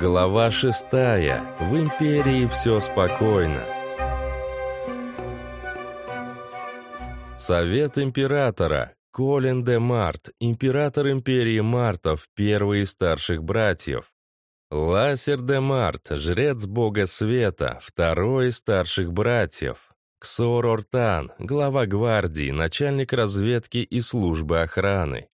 Глава шестая. В империи все спокойно. Совет императора. Колин де Март, император империи Мартов, первый из старших братьев. Ласер де Март, жрец бога света, второй из старших братьев. Ксор Ортан, глава гвардии, начальник разведки и службы охраны.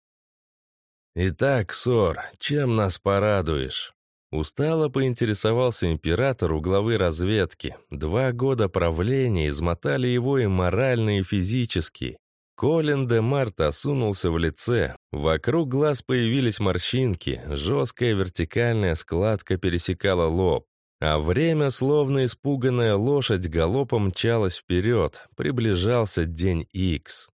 «Итак, Ксор, чем нас порадуешь?» Устало поинтересовался император у главы разведки. Два года правления измотали его и морально, и физически. Колин де Март осунулся в лице. Вокруг глаз появились морщинки, жесткая вертикальная складка пересекала лоб. А время, словно испуганная лошадь, галопом мчалось вперед. Приближался день Икс.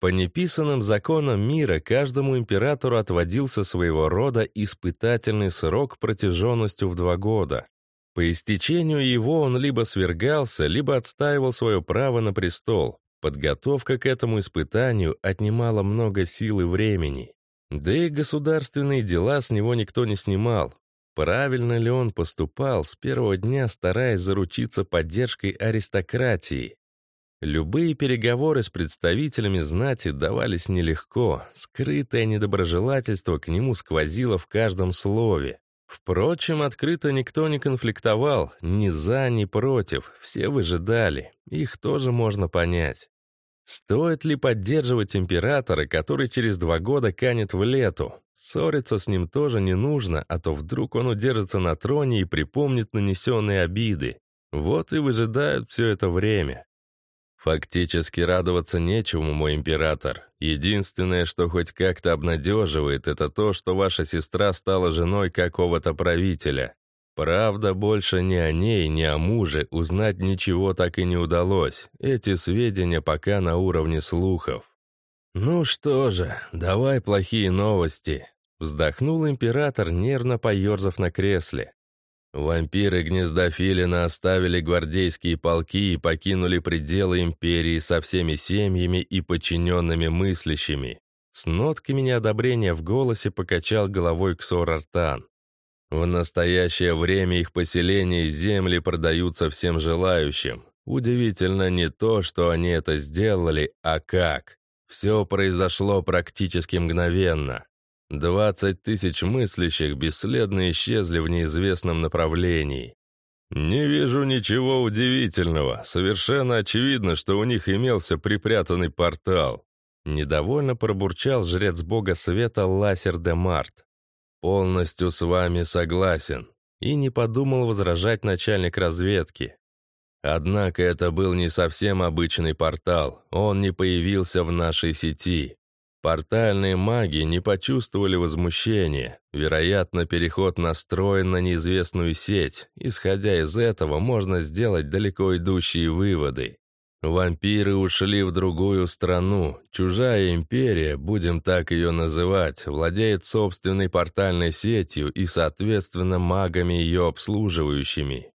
По неписанным законам мира каждому императору отводился своего рода испытательный срок протяженностью в два года. По истечению его он либо свергался, либо отстаивал свое право на престол. Подготовка к этому испытанию отнимала много сил и времени. Да и государственные дела с него никто не снимал. Правильно ли он поступал, с первого дня стараясь заручиться поддержкой аристократии? Любые переговоры с представителями знати давались нелегко, скрытое недоброжелательство к нему сквозило в каждом слове. Впрочем, открыто никто не конфликтовал, ни за, ни против, все выжидали, их тоже можно понять. Стоит ли поддерживать императора, который через два года канет в лету? Ссориться с ним тоже не нужно, а то вдруг он удержится на троне и припомнит нанесенные обиды. Вот и выжидают все это время. Фактически радоваться нечему, мой император. Единственное, что хоть как-то обнадеживает, это то, что ваша сестра стала женой какого-то правителя. Правда, больше ни о ней, ни о муже узнать ничего так и не удалось. Эти сведения пока на уровне слухов. «Ну что же, давай плохие новости», — вздохнул император, нервно поерзав на кресле. Вампиры гнезда Филина оставили гвардейские полки и покинули пределы империи со всеми семьями и подчиненными мыслящими. С нотками неодобрения в голосе покачал головой Ксор Артан. В настоящее время их поселения и земли продаются всем желающим. Удивительно не то, что они это сделали, а как. Все произошло практически мгновенно. Двадцать тысяч мыслящих бесследно исчезли в неизвестном направлении. «Не вижу ничего удивительного. Совершенно очевидно, что у них имелся припрятанный портал». Недовольно пробурчал жрец бога света Ласер де Март. «Полностью с вами согласен». И не подумал возражать начальник разведки. Однако это был не совсем обычный портал. Он не появился в нашей сети. Портальные маги не почувствовали возмущения. Вероятно, переход настроен на неизвестную сеть. Исходя из этого, можно сделать далеко идущие выводы. Вампиры ушли в другую страну. Чужая империя, будем так ее называть, владеет собственной портальной сетью и, соответственно, магами ее обслуживающими.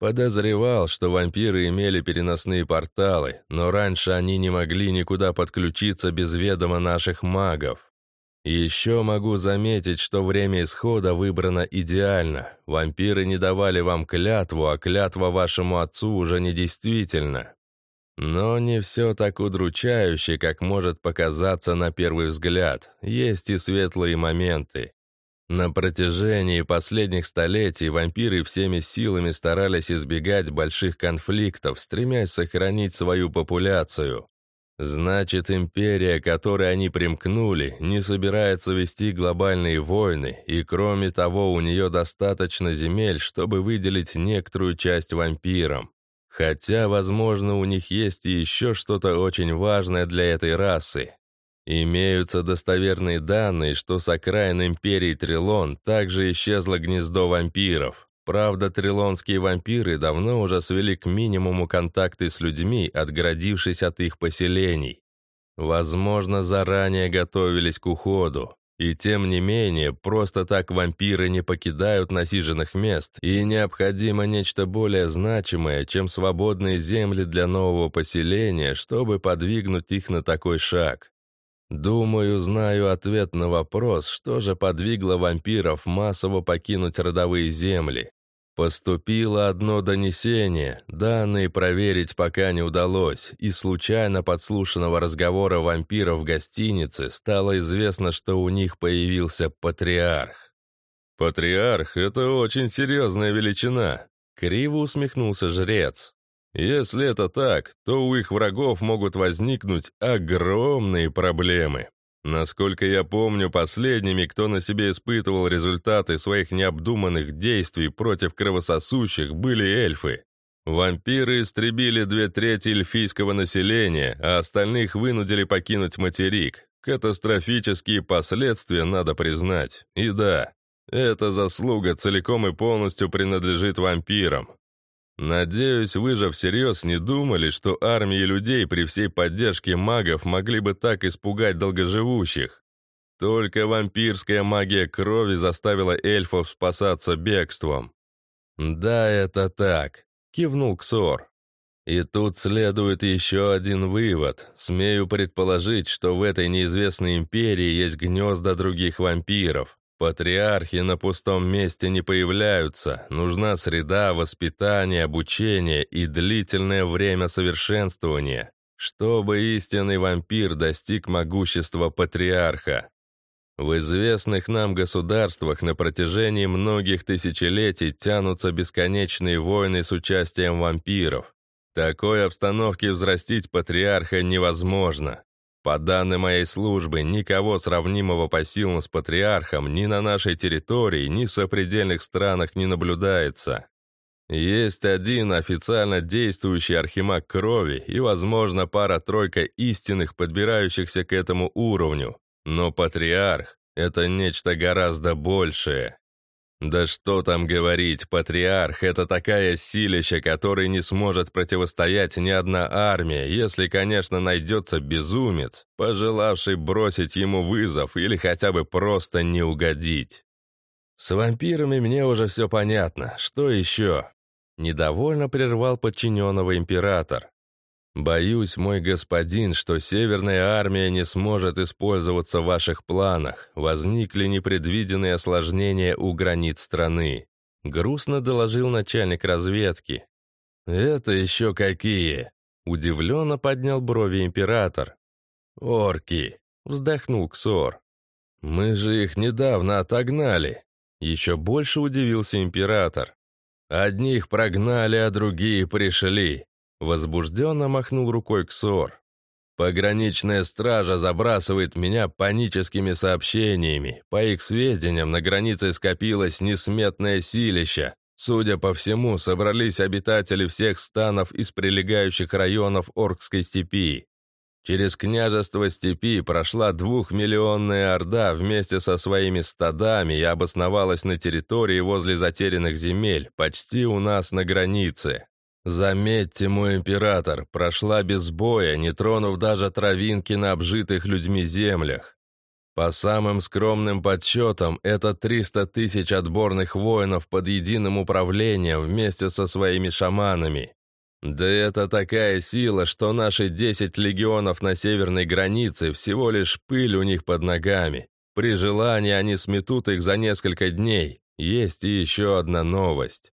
Подозревал, что вампиры имели переносные порталы, но раньше они не могли никуда подключиться без ведома наших магов. еще могу заметить, что время исхода выбрано идеально. Вампиры не давали вам клятву, а клятва вашему отцу уже недействительна. Но не все так удручающе, как может показаться на первый взгляд. Есть и светлые моменты. На протяжении последних столетий вампиры всеми силами старались избегать больших конфликтов, стремясь сохранить свою популяцию. Значит, империя, которой они примкнули, не собирается вести глобальные войны, и кроме того, у нее достаточно земель, чтобы выделить некоторую часть вампирам. Хотя, возможно, у них есть и еще что-то очень важное для этой расы. Имеются достоверные данные, что с окраин империи Трилон также исчезло гнездо вампиров. Правда, трилонские вампиры давно уже свели к минимуму контакты с людьми, отгородившись от их поселений. Возможно, заранее готовились к уходу. И тем не менее, просто так вампиры не покидают насиженных мест, и необходимо нечто более значимое, чем свободные земли для нового поселения, чтобы подвигнуть их на такой шаг. Думаю, знаю ответ на вопрос, что же подвигло вампиров массово покинуть родовые земли. Поступило одно донесение, данные проверить пока не удалось, и случайно подслушанного разговора вампиров в гостинице стало известно, что у них появился патриарх. «Патриарх — это очень серьезная величина», — криво усмехнулся жрец. Если это так, то у их врагов могут возникнуть огромные проблемы. Насколько я помню, последними, кто на себе испытывал результаты своих необдуманных действий против кровососущих, были эльфы. Вампиры истребили две трети эльфийского населения, а остальных вынудили покинуть материк. Катастрофические последствия, надо признать. И да, эта заслуга целиком и полностью принадлежит вампирам. Надеюсь, вы же всерьез не думали, что армии людей при всей поддержке магов могли бы так испугать долгоживущих. Только вампирская магия крови заставила эльфов спасаться бегством. «Да, это так», — кивнул Ксор. И тут следует еще один вывод. Смею предположить, что в этой неизвестной империи есть гнезда других вампиров. Патриархи на пустом месте не появляются. Нужна среда, воспитание, обучение и длительное время совершенствования, чтобы истинный вампир достиг могущества патриарха. В известных нам государствах на протяжении многих тысячелетий тянутся бесконечные войны с участием вампиров. Такой обстановке взрастить патриарха невозможно. По данным моей службы, никого сравнимого по силам с патриархом ни на нашей территории, ни в сопредельных странах не наблюдается. Есть один официально действующий архимаг крови и, возможно, пара-тройка истинных, подбирающихся к этому уровню. Но патриарх — это нечто гораздо большее. Да что там говорить, патриарх — это такая силища, которой не сможет противостоять ни одна армия, если, конечно, найдется безумец, пожелавший бросить ему вызов или хотя бы просто не угодить. С вампирами мне уже все понятно. Что еще? Недовольно прервал подчиненного император. «Боюсь, мой господин, что Северная армия не сможет использоваться в ваших планах. Возникли непредвиденные осложнения у границ страны», — грустно доложил начальник разведки. «Это еще какие?» — удивленно поднял брови император. «Орки», — вздохнул Ксор. «Мы же их недавно отогнали». Еще больше удивился император. «Одних прогнали, а другие пришли. Возбужденно махнул рукой Ксор. Пограничная стража забрасывает меня паническими сообщениями. По их сведениям, на границе скопилось несметное силище. Судя по всему, собрались обитатели всех станов из прилегающих районов Оркской степи. Через княжество степи прошла двухмиллионная орда вместе со своими стадами и обосновалась на территории возле затерянных земель, почти у нас на границе. Заметьте, мой император, прошла без боя, не тронув даже травинки на обжитых людьми землях. По самым скромным подсчетам, это 300 тысяч отборных воинов под единым управлением вместе со своими шаманами. Да это такая сила, что наши 10 легионов на северной границе всего лишь пыль у них под ногами. При желании они сметут их за несколько дней. Есть и еще одна новость.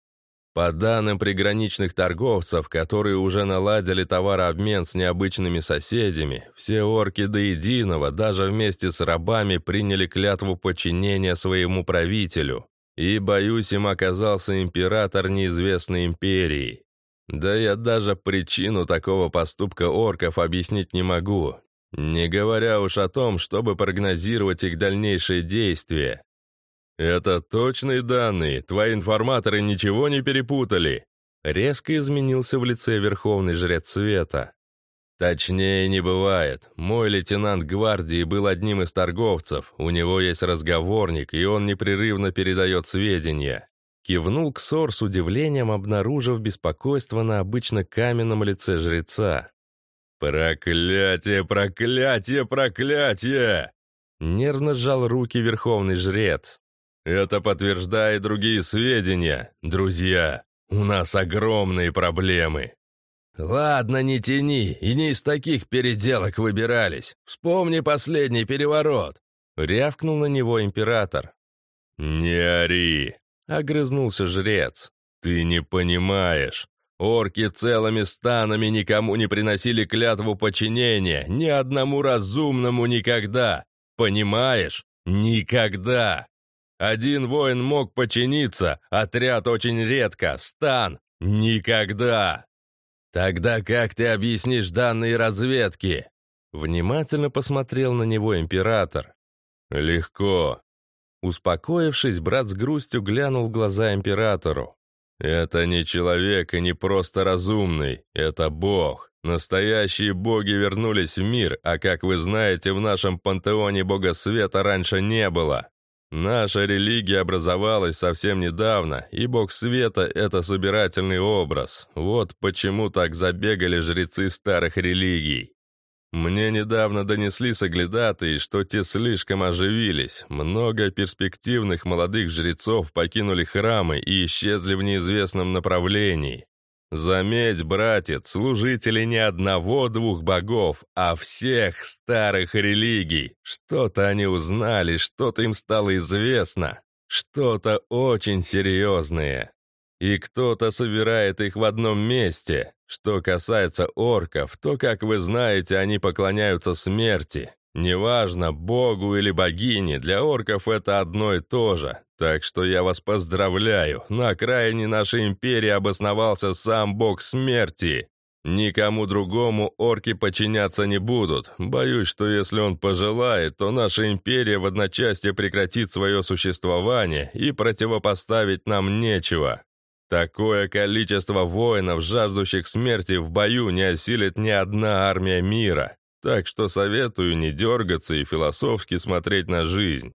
По данным приграничных торговцев, которые уже наладили товарообмен с необычными соседями, все орки до единого, даже вместе с рабами, приняли клятву подчинения своему правителю. И, боюсь, им оказался император неизвестной империи. Да я даже причину такого поступка орков объяснить не могу, не говоря уж о том, чтобы прогнозировать их дальнейшие действия. «Это точные данные, твои информаторы ничего не перепутали!» Резко изменился в лице Верховный Жрец Света. «Точнее не бывает. Мой лейтенант гвардии был одним из торговцев, у него есть разговорник, и он непрерывно передает сведения». Кивнул Ксор с удивлением, обнаружив беспокойство на обычно каменном лице жреца. «Проклятие, проклятие, проклятие!» Нервно сжал руки Верховный Жрец. Это подтверждает другие сведения. Друзья, у нас огромные проблемы. «Ладно, не тяни, и не из таких переделок выбирались. Вспомни последний переворот!» Рявкнул на него император. «Не ори!» — огрызнулся жрец. «Ты не понимаешь. Орки целыми станами никому не приносили клятву подчинения, ни одному разумному никогда. Понимаешь? Никогда. Один воин мог подчиниться, отряд очень редко, стан — никогда. Тогда как ты объяснишь данные разведки? Внимательно посмотрел на него император. Легко. Успокоившись, брат с грустью глянул в глаза императору. «Это не человек и не просто разумный, это Бог. Настоящие боги вернулись в мир, а как вы знаете, в нашем пантеоне бога света раньше не было. Наша религия образовалась совсем недавно, и бог света — это собирательный образ. Вот почему так забегали жрецы старых религий. Мне недавно донесли соглядатые, что те слишком оживились. Много перспективных молодых жрецов покинули храмы и исчезли в неизвестном направлении. Заметь, братец, служители не одного-двух богов, а всех старых религий. Что-то они узнали, что-то им стало известно. Что-то очень серьезное. И кто-то собирает их в одном месте. Что касается орков, то, как вы знаете, они поклоняются смерти. Неважно, богу или богине, для орков это одно и то же. Так что я вас поздравляю, на окраине нашей империи обосновался сам бог смерти. Никому другому орки подчиняться не будут. Боюсь, что если он пожелает, то наша империя в одночасье прекратит свое существование и противопоставить нам нечего. Такое количество воинов, жаждущих смерти в бою, не осилит ни одна армия мира. Так что советую не дергаться и философски смотреть на жизнь.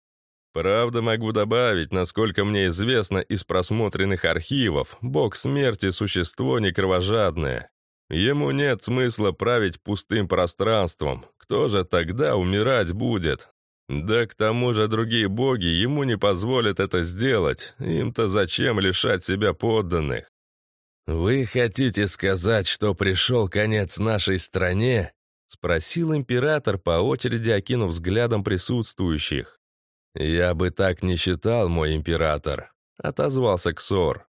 Правда, могу добавить, насколько мне известно из просмотренных архивов, бог смерти – существо не кровожадное. Ему нет смысла править пустым пространством. Кто же тогда умирать будет? Да к тому же другие боги ему не позволят это сделать. Им-то зачем лишать себя подданных? «Вы хотите сказать, что пришел конец нашей стране?» — спросил император, по очереди окинув взглядом присутствующих. «Я бы так не считал, мой император», — отозвался Ксор.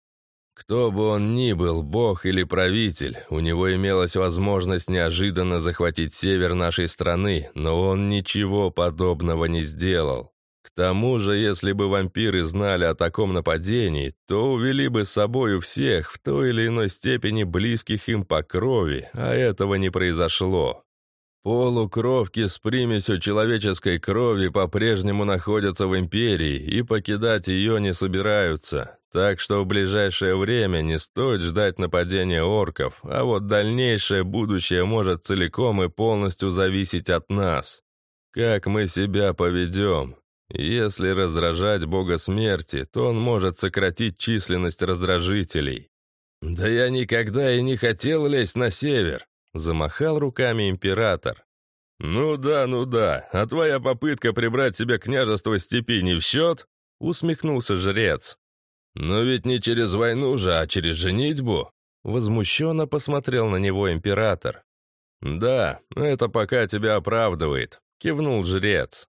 Кто бы он ни был, бог или правитель, у него имелась возможность неожиданно захватить север нашей страны, но он ничего подобного не сделал. К тому же, если бы вампиры знали о таком нападении, то увели бы с собою всех в той или иной степени близких им по крови, а этого не произошло. Полукровки с примесью человеческой крови по-прежнему находятся в Империи и покидать ее не собираются. Так что в ближайшее время не стоит ждать нападения орков, а вот дальнейшее будущее может целиком и полностью зависеть от нас. Как мы себя поведем? Если раздражать бога смерти, то он может сократить численность раздражителей. «Да я никогда и не хотел лезть на север», Замахал руками император. «Ну да, ну да, а твоя попытка прибрать себе княжество степи не в счет?» Усмехнулся жрец. «Но ведь не через войну же, а через женитьбу?» Возмущенно посмотрел на него император. «Да, это пока тебя оправдывает», — кивнул жрец.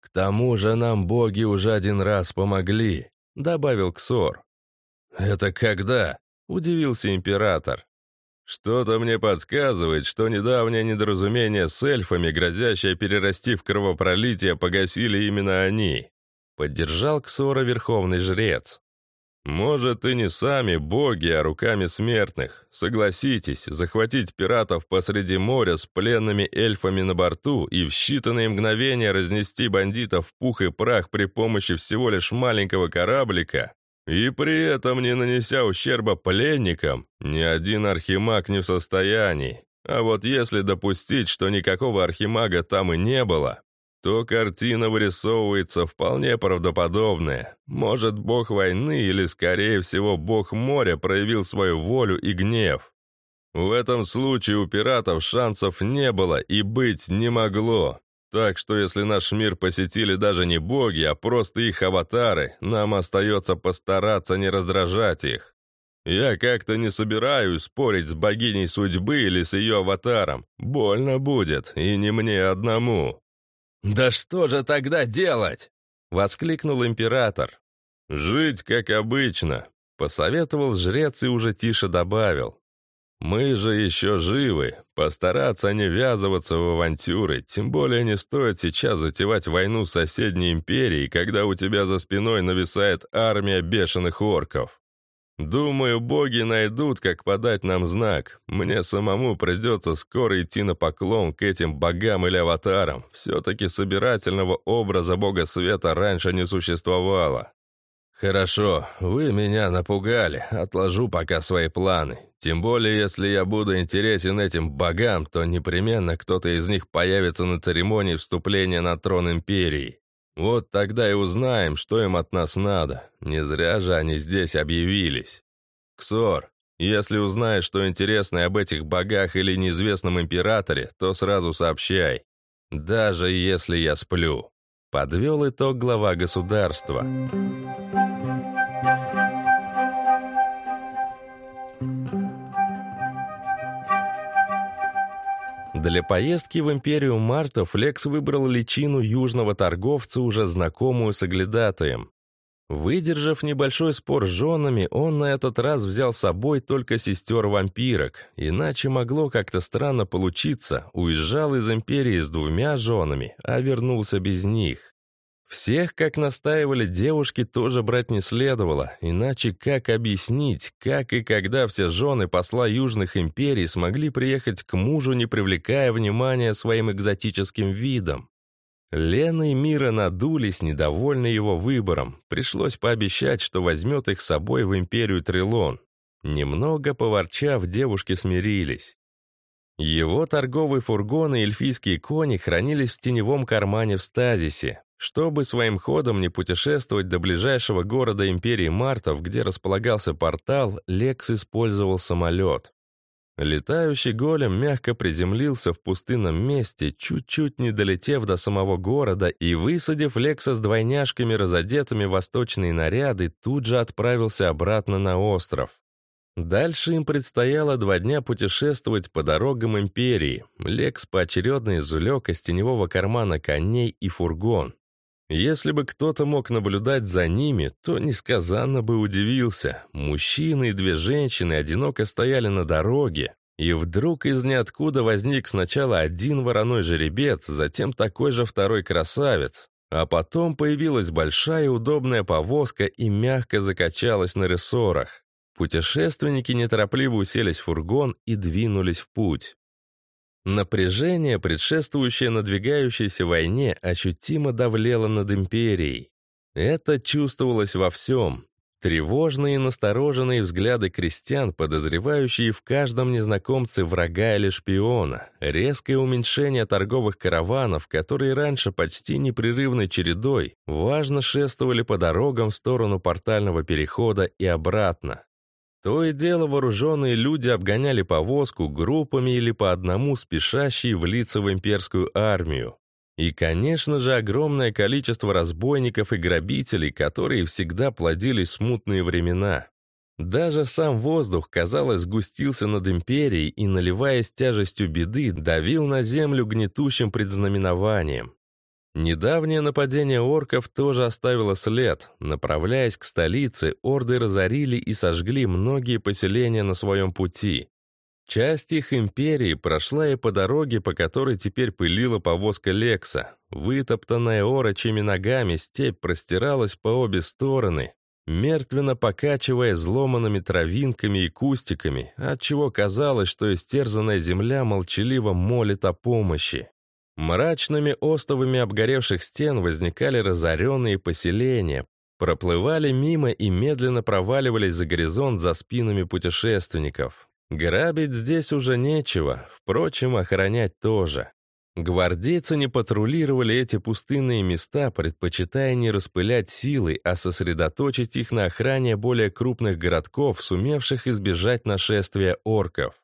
«К тому же нам боги уже один раз помогли», — добавил Ксор. «Это когда?» — удивился император. Что-то мне подсказывает, что недавнее недоразумение с эльфами, грозящее перерасти в кровопролитие, погасили именно они. Поддержал Ксора верховный жрец. Может, и не сами боги, а руками смертных. Согласитесь, захватить пиратов посреди моря с пленными эльфами на борту и в считанные мгновения разнести бандитов в пух и прах при помощи всего лишь маленького кораблика и при этом, не нанеся ущерба пленникам, ни один архимаг не в состоянии. А вот если допустить, что никакого архимага там и не было, то картина вырисовывается вполне правдоподобная. Может, бог войны или, скорее всего, бог моря проявил свою волю и гнев. В этом случае у пиратов шансов не было и быть не могло. Так что если наш мир посетили даже не боги, а просто их аватары, нам остается постараться не раздражать их. Я как-то не собираюсь спорить с богиней судьбы или с ее аватаром. Больно будет, и не мне одному». «Да что же тогда делать?» — воскликнул император. «Жить, как обычно», — посоветовал жрец и уже тише добавил. «Мы же еще живы. Постараться не ввязываться в авантюры, тем более не стоит сейчас затевать войну с соседней империей, когда у тебя за спиной нависает армия бешеных орков. Думаю, боги найдут, как подать нам знак. Мне самому придется скоро идти на поклон к этим богам или аватарам. Все-таки собирательного образа бога света раньше не существовало. «Хорошо, вы меня напугали, отложу пока свои планы. Тем более, если я буду интересен этим богам, то непременно кто-то из них появится на церемонии вступления на трон Империи. Вот тогда и узнаем, что им от нас надо. Не зря же они здесь объявились. Ксор, если узнаешь, что интересное об этих богах или неизвестном императоре, то сразу сообщай. Даже если я сплю». Подвел итог глава государства. Для поездки в империю Марта Флекс выбрал личину южного торговца, уже знакомую с оглядатаем. Выдержав небольшой спор с женами, он на этот раз взял с собой только сестер-вампирок, иначе могло как-то странно получиться, уезжал из империи с двумя женами, а вернулся без них. Всех, как настаивали девушки, тоже брать не следовало, иначе как объяснить, как и когда все жены посла Южных империй смогли приехать к мужу, не привлекая внимания своим экзотическим видом? Лена и Мира надулись, недовольны его выбором. Пришлось пообещать, что возьмет их с собой в империю Трилон. Немного поворчав, девушки смирились. Его торговый фургон и эльфийские кони хранились в теневом кармане в стазисе. Чтобы своим ходом не путешествовать до ближайшего города Империи Мартов, где располагался портал, Лекс использовал самолет. Летающий голем мягко приземлился в пустынном месте, чуть-чуть не долетев до самого города и, высадив Лекса с двойняшками, разодетыми в восточные наряды, тут же отправился обратно на остров. Дальше им предстояло два дня путешествовать по дорогам Империи. Лекс поочередно извлек из теневого кармана коней и фургон. Если бы кто-то мог наблюдать за ними, то несказанно бы удивился. Мужчины и две женщины одиноко стояли на дороге, и вдруг из ниоткуда возник сначала один вороной жеребец, затем такой же второй красавец, а потом появилась большая удобная повозка и мягко закачалась на рессорах. Путешественники неторопливо уселись в фургон и двинулись в путь. Напряжение, предшествующее надвигающейся войне, ощутимо давлело над империей. Это чувствовалось во всем. Тревожные и настороженные взгляды крестьян, подозревающие в каждом незнакомце врага или шпиона, резкое уменьшение торговых караванов, которые раньше почти непрерывной чередой важно шествовали по дорогам в сторону портального перехода и обратно. То и дело вооруженные люди обгоняли повозку группами или по одному спешащие влиться в имперскую армию. И, конечно же, огромное количество разбойников и грабителей, которые всегда плодили смутные времена. Даже сам воздух, казалось, сгустился над империей и, наливаясь тяжестью беды, давил на землю гнетущим предзнаменованием. Недавнее нападение орков тоже оставило след. Направляясь к столице, орды разорили и сожгли многие поселения на своем пути. Часть их империи прошла и по дороге, по которой теперь пылила повозка Лекса. Вытоптанная орочими ногами степь простиралась по обе стороны, мертвенно покачивая зломанными травинками и кустиками, отчего казалось, что истерзанная земля молчаливо молит о помощи. Мрачными остовами обгоревших стен возникали разоренные поселения, проплывали мимо и медленно проваливались за горизонт за спинами путешественников. Грабить здесь уже нечего, впрочем, охранять тоже. Гвардейцы не патрулировали эти пустынные места, предпочитая не распылять силы, а сосредоточить их на охране более крупных городков, сумевших избежать нашествия орков.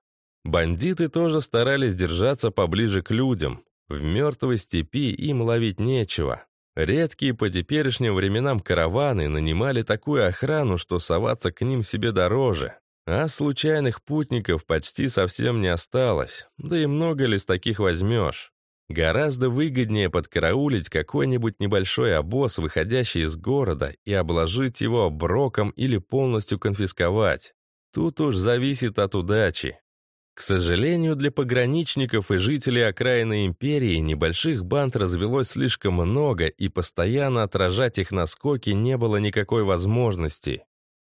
Бандиты тоже старались держаться поближе к людям, в мертвой степи им ловить нечего. Редкие по теперешним временам караваны нанимали такую охрану, что соваться к ним себе дороже. А случайных путников почти совсем не осталось, да и много ли с таких возьмешь? Гораздо выгоднее подкараулить какой-нибудь небольшой обоз, выходящий из города, и обложить его броком или полностью конфисковать. Тут уж зависит от удачи. Сожалению, для пограничников и жителей окраины империи небольших банд развелось слишком много, и постоянно отражать их наскоки не было никакой возможности.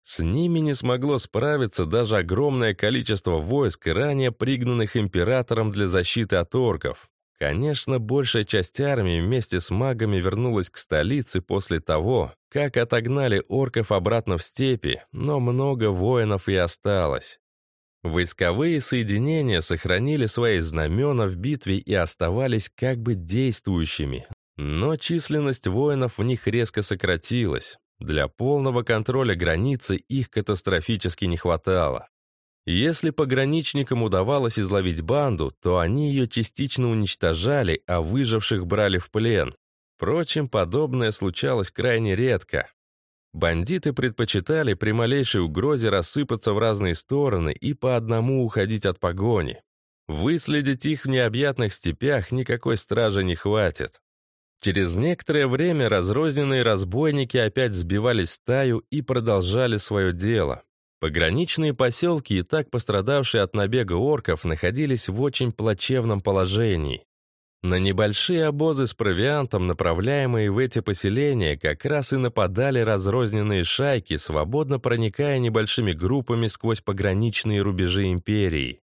С ними не смогло справиться даже огромное количество войск, ранее пригнанных императором для защиты от орков. Конечно, большая часть армии вместе с магами вернулась к столице после того, как отогнали орков обратно в степи, но много воинов и осталось. Войсковые соединения сохранили свои знамена в битве и оставались как бы действующими, но численность воинов в них резко сократилась. Для полного контроля границы их катастрофически не хватало. Если пограничникам удавалось изловить банду, то они ее частично уничтожали, а выживших брали в плен. Впрочем, подобное случалось крайне редко. Бандиты предпочитали при малейшей угрозе рассыпаться в разные стороны и по одному уходить от погони. Выследить их в необъятных степях никакой стражи не хватит. Через некоторое время разрозненные разбойники опять сбивались в стаю и продолжали свое дело. Пограничные поселки, и так пострадавшие от набега орков, находились в очень плачевном положении. На небольшие обозы с провиантом, направляемые в эти поселения, как раз и нападали разрозненные шайки, свободно проникая небольшими группами сквозь пограничные рубежи империи.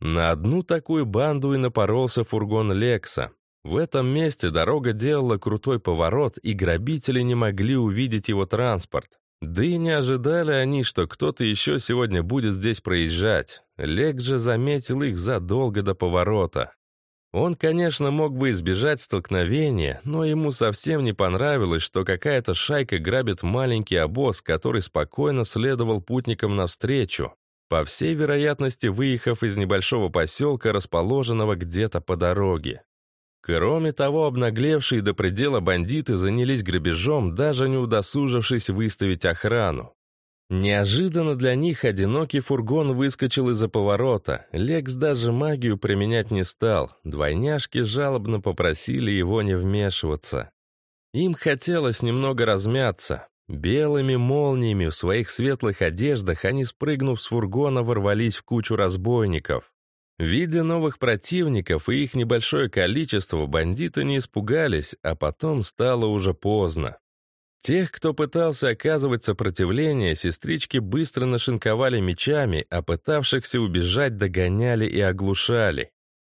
На одну такую банду и напоролся фургон Лекса. В этом месте дорога делала крутой поворот, и грабители не могли увидеть его транспорт. Да и не ожидали они, что кто-то еще сегодня будет здесь проезжать. Лек же заметил их задолго до поворота. Он, конечно, мог бы избежать столкновения, но ему совсем не понравилось, что какая-то шайка грабит маленький обоз, который спокойно следовал путникам навстречу, по всей вероятности выехав из небольшого поселка, расположенного где-то по дороге. Кроме того, обнаглевшие до предела бандиты занялись грабежом, даже не удосужившись выставить охрану. Неожиданно для них одинокий фургон выскочил из-за поворота. Лекс даже магию применять не стал. Двойняшки жалобно попросили его не вмешиваться. Им хотелось немного размяться. Белыми молниями в своих светлых одеждах они, спрыгнув с фургона, ворвались в кучу разбойников. Видя новых противников и их небольшое количество, бандиты не испугались, а потом стало уже поздно. Тех, кто пытался оказывать сопротивление, сестрички быстро нашинковали мечами, а пытавшихся убежать догоняли и оглушали.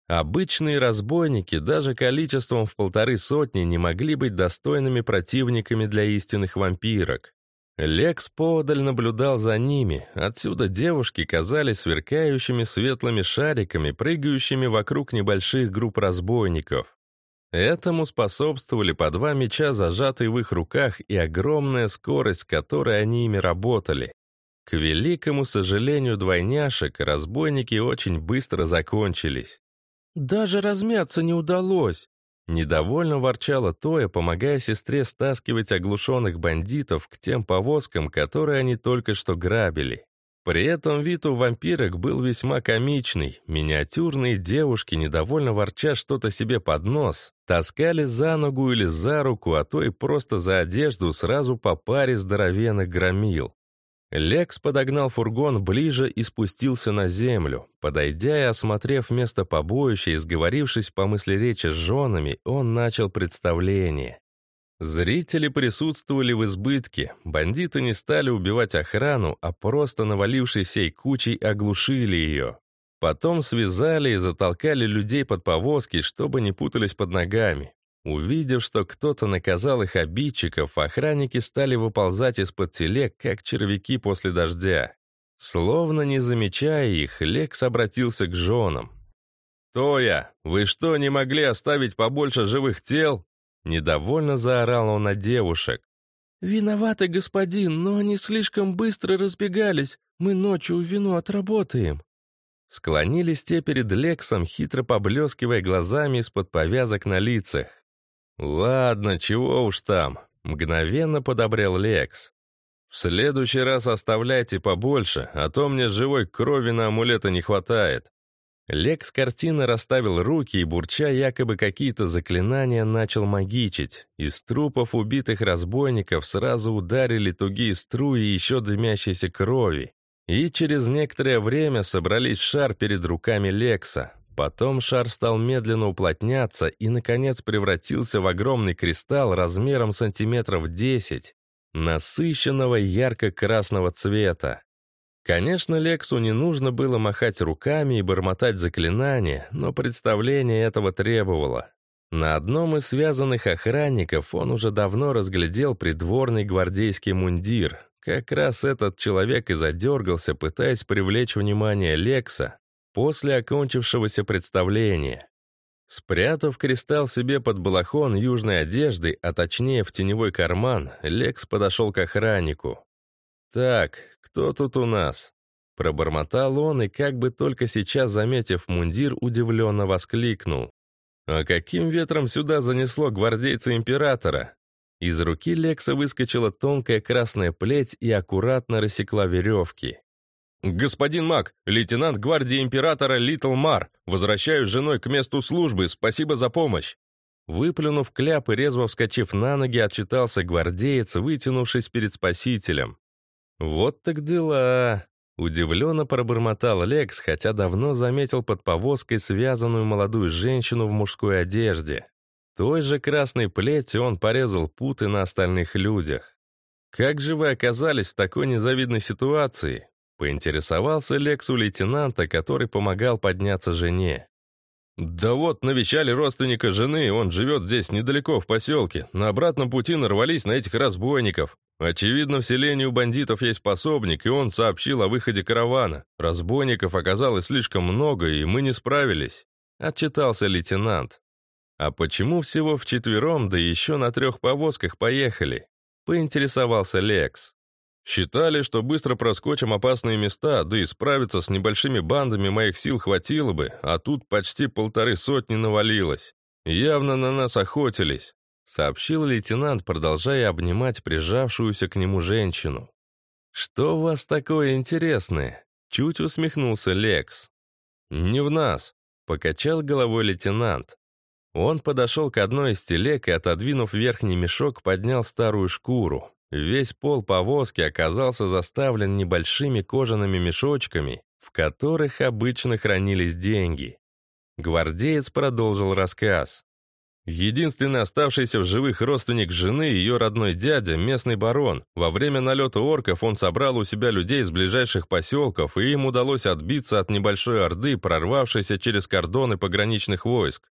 Обычные разбойники даже количеством в полторы сотни не могли быть достойными противниками для истинных вампирок. Лекс подаль наблюдал за ними. Отсюда девушки казались сверкающими светлыми шариками, прыгающими вокруг небольших групп разбойников. Этому способствовали по два меча, зажатые в их руках, и огромная скорость, с которой они ими работали. К великому сожалению двойняшек, разбойники очень быстро закончились. «Даже размяться не удалось», Недовольно ворчала Тоя, помогая сестре стаскивать оглушенных бандитов к тем повозкам, которые они только что грабили. При этом вид у вампирок был весьма комичный. Миниатюрные девушки, недовольно ворча что-то себе под нос, таскали за ногу или за руку, а то и просто за одежду сразу по паре здоровенных громил. Лекс подогнал фургон ближе и спустился на землю. Подойдя и осмотрев место побоища и сговорившись по мысли речи с женами, он начал представление. Зрители присутствовали в избытке. Бандиты не стали убивать охрану, а просто навалившись всей кучей оглушили ее. Потом связали и затолкали людей под повозки, чтобы не путались под ногами. Увидев, что кто-то наказал их обидчиков, охранники стали выползать из-под телег, как червяки после дождя. Словно не замечая их, Лекс обратился к женам. «Тоя, вы что, не могли оставить побольше живых тел?» Недовольно заорал он на девушек. «Виноваты, господин, но они слишком быстро разбегались. Мы ночью вино отработаем». Склонились те перед Лексом, хитро поблескивая глазами из-под повязок на лицах. «Ладно, чего уж там», — мгновенно подобрел Лекс. В следующий раз оставляйте побольше, а то мне живой крови на амулета не хватает. Лекс картины расставил руки и, бурча якобы какие-то заклинания, начал магичить. Из трупов убитых разбойников сразу ударили тугие струи еще дымящейся крови. И через некоторое время собрались шар перед руками Лекса. Потом шар стал медленно уплотняться и, наконец, превратился в огромный кристалл размером сантиметров 10, насыщенного ярко-красного цвета. Конечно, Лексу не нужно было махать руками и бормотать заклинания, но представление этого требовало. На одном из связанных охранников он уже давно разглядел придворный гвардейский мундир. Как раз этот человек и задергался, пытаясь привлечь внимание Лекса после окончившегося представления. Спрятав кристалл себе под балахон южной одежды, а точнее в теневой карман, Лекс подошел к охраннику. «Так, кто тут у нас?» Пробормотал он и, как бы только сейчас заметив мундир, удивленно воскликнул. «А каким ветром сюда занесло гвардейца императора?» Из руки Лекса выскочила тонкая красная плеть и аккуратно рассекла веревки. «Господин Мак, лейтенант гвардии императора Литл Мар, возвращаюсь с женой к месту службы, спасибо за помощь!» Выплюнув кляп и резво вскочив на ноги, отчитался гвардеец, вытянувшись перед спасителем. «Вот так дела!» Удивленно пробормотал Лекс, хотя давно заметил под повозкой связанную молодую женщину в мужской одежде. Той же красной плетью он порезал путы на остальных людях. «Как же вы оказались в такой незавидной ситуации?» Поинтересовался Лекс у лейтенанта, который помогал подняться жене. «Да вот, навещали родственника жены, он живет здесь недалеко, в поселке. На обратном пути нарвались на этих разбойников. Очевидно, в селении у бандитов есть пособник, и он сообщил о выходе каравана. Разбойников оказалось слишком много, и мы не справились. Отчитался лейтенант. А почему всего вчетвером, да еще на трех повозках поехали? Поинтересовался Лекс. Считали, что быстро проскочим опасные места, да и справиться с небольшими бандами моих сил хватило бы, а тут почти полторы сотни навалилось. Явно на нас охотились сообщил лейтенант, продолжая обнимать прижавшуюся к нему женщину. «Что у вас такое интересное?» Чуть усмехнулся Лекс. «Не в нас», — покачал головой лейтенант. Он подошел к одной из телег и, отодвинув верхний мешок, поднял старую шкуру. Весь пол повозки оказался заставлен небольшими кожаными мешочками, в которых обычно хранились деньги. Гвардеец продолжил рассказ. Единственный оставшийся в живых родственник жены, ее родной дядя, местный барон. Во время налета орков он собрал у себя людей из ближайших поселков, и им удалось отбиться от небольшой орды, прорвавшейся через кордоны пограничных войск.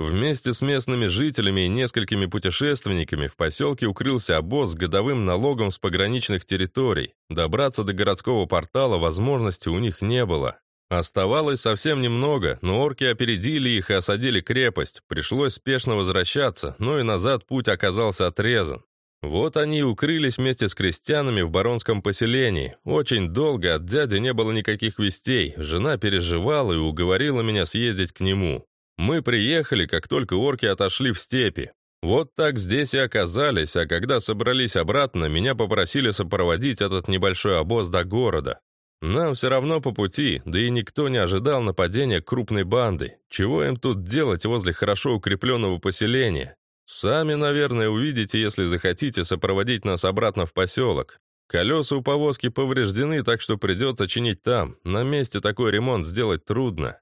Вместе с местными жителями и несколькими путешественниками в поселке укрылся обоз с годовым налогом с пограничных территорий. Добраться до городского портала возможности у них не было. Оставалось совсем немного, но орки опередили их и осадили крепость. Пришлось спешно возвращаться, но и назад путь оказался отрезан. Вот они и укрылись вместе с крестьянами в баронском поселении. Очень долго от дяди не было никаких вестей. Жена переживала и уговорила меня съездить к нему. Мы приехали, как только орки отошли в степи. Вот так здесь и оказались, а когда собрались обратно, меня попросили сопроводить этот небольшой обоз до города. Нам все равно по пути, да и никто не ожидал нападения крупной банды. Чего им тут делать возле хорошо укрепленного поселения? Сами, наверное, увидите, если захотите сопроводить нас обратно в поселок. Колеса у повозки повреждены, так что придется чинить там. На месте такой ремонт сделать трудно.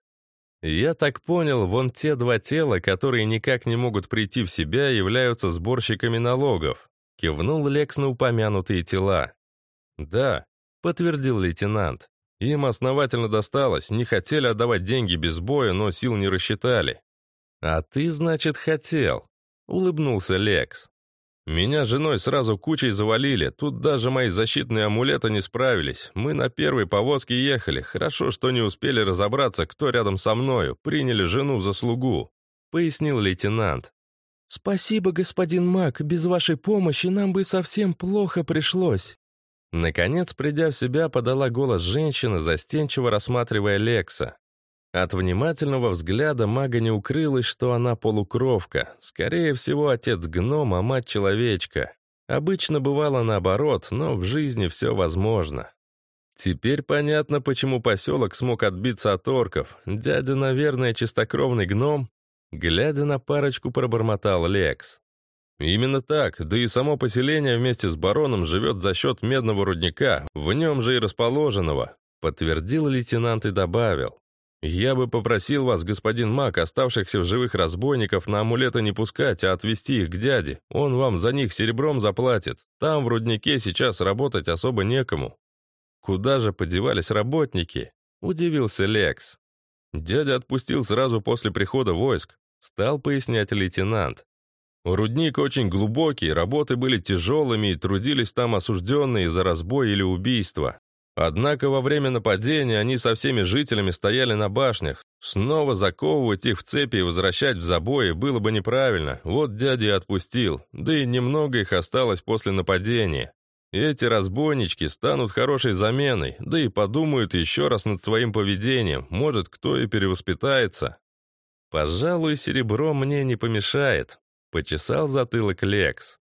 Я так понял, вон те два тела, которые никак не могут прийти в себя, являются сборщиками налогов. Кивнул Лекс на упомянутые тела. Да, — подтвердил лейтенант. Им основательно досталось, не хотели отдавать деньги без боя, но сил не рассчитали. «А ты, значит, хотел?» — улыбнулся Лекс. «Меня с женой сразу кучей завалили, тут даже мои защитные амулеты не справились. Мы на первой повозке ехали, хорошо, что не успели разобраться, кто рядом со мною, приняли жену за слугу», — пояснил лейтенант. «Спасибо, господин Мак, без вашей помощи нам бы совсем плохо пришлось», Наконец, придя в себя, подала голос женщины, застенчиво рассматривая Лекса. От внимательного взгляда мага не укрылось, что она полукровка. Скорее всего, отец гном, а мать человечка. Обычно бывало наоборот, но в жизни все возможно. Теперь понятно, почему поселок смог отбиться от орков. Дядя, наверное, чистокровный гном. Глядя на парочку, пробормотал Лекс. Именно так, да и само поселение вместе с бароном живет за счет медного рудника, в нем же и расположенного, подтвердил лейтенант и добавил. «Я бы попросил вас, господин Мак, оставшихся в живых разбойников на амулеты не пускать, а отвезти их к дяде. Он вам за них серебром заплатит. Там, в руднике, сейчас работать особо некому». «Куда же подевались работники?» – удивился Лекс. Дядя отпустил сразу после прихода войск, стал пояснять лейтенант. Рудник очень глубокий, работы были тяжелыми и трудились там осужденные за разбой или убийство. Однако во время нападения они со всеми жителями стояли на башнях. Снова заковывать их в цепи и возвращать в забои было бы неправильно. Вот дядя отпустил. Да и немного их осталось после нападения. Эти разбойнички станут хорошей заменой, да и подумают еще раз над своим поведением. Может, кто и перевоспитается. Пожалуй, серебро мне не помешает. Почесал затылок Лекс.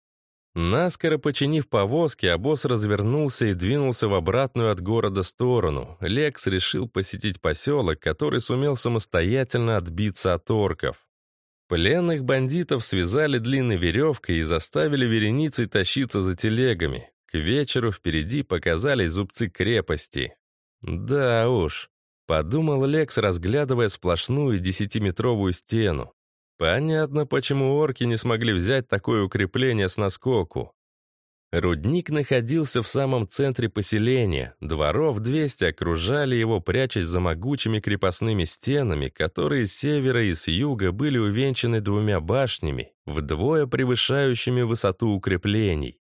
Наскоро починив повозки, обоз развернулся и двинулся в обратную от города сторону. Лекс решил посетить поселок, который сумел самостоятельно отбиться от орков. Пленных бандитов связали длинной веревкой и заставили вереницей тащиться за телегами. К вечеру впереди показались зубцы крепости. Да уж, подумал Лекс, разглядывая сплошную десятиметровую стену. Понятно, почему орки не смогли взять такое укрепление с наскоку. Рудник находился в самом центре поселения. Дворов 200 окружали его, прячась за могучими крепостными стенами, которые с севера и с юга были увенчаны двумя башнями, вдвое превышающими высоту укреплений.